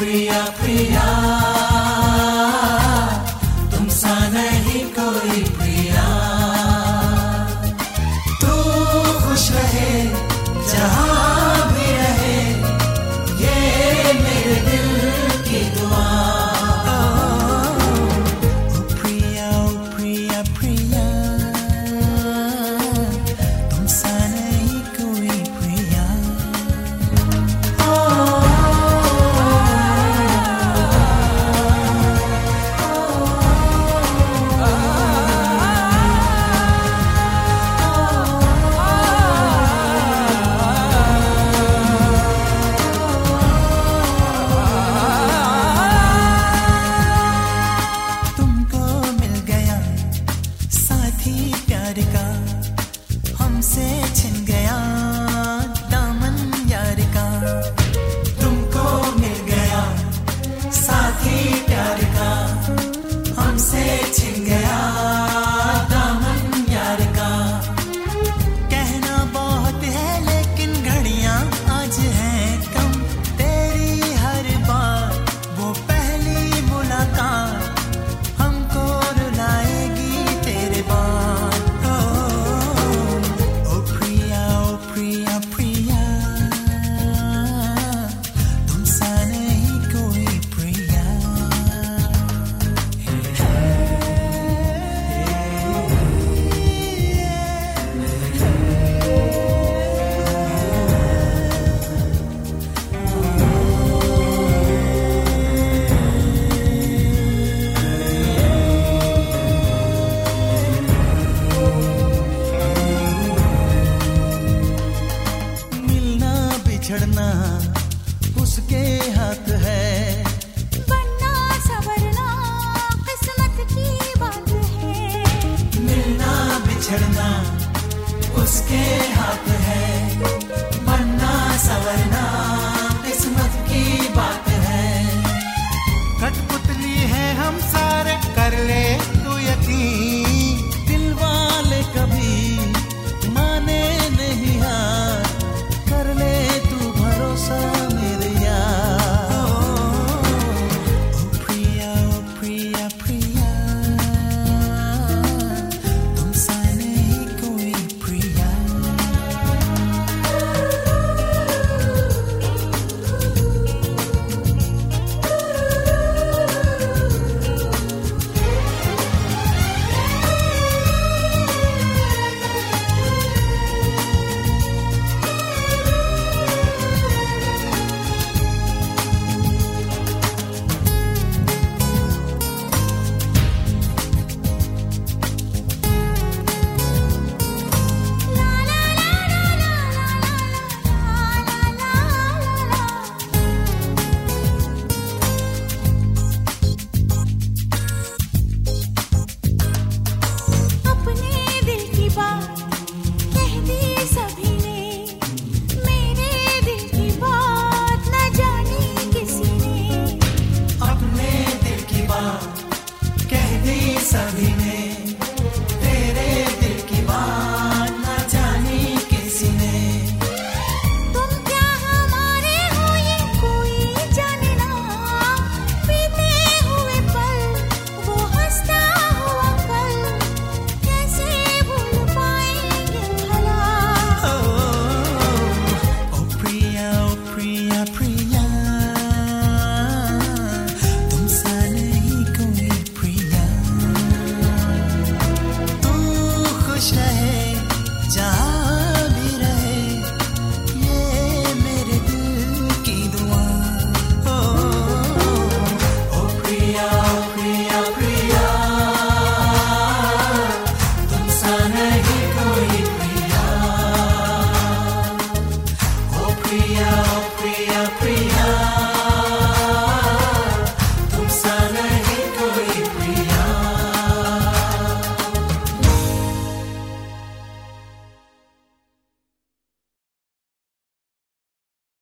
priya priya.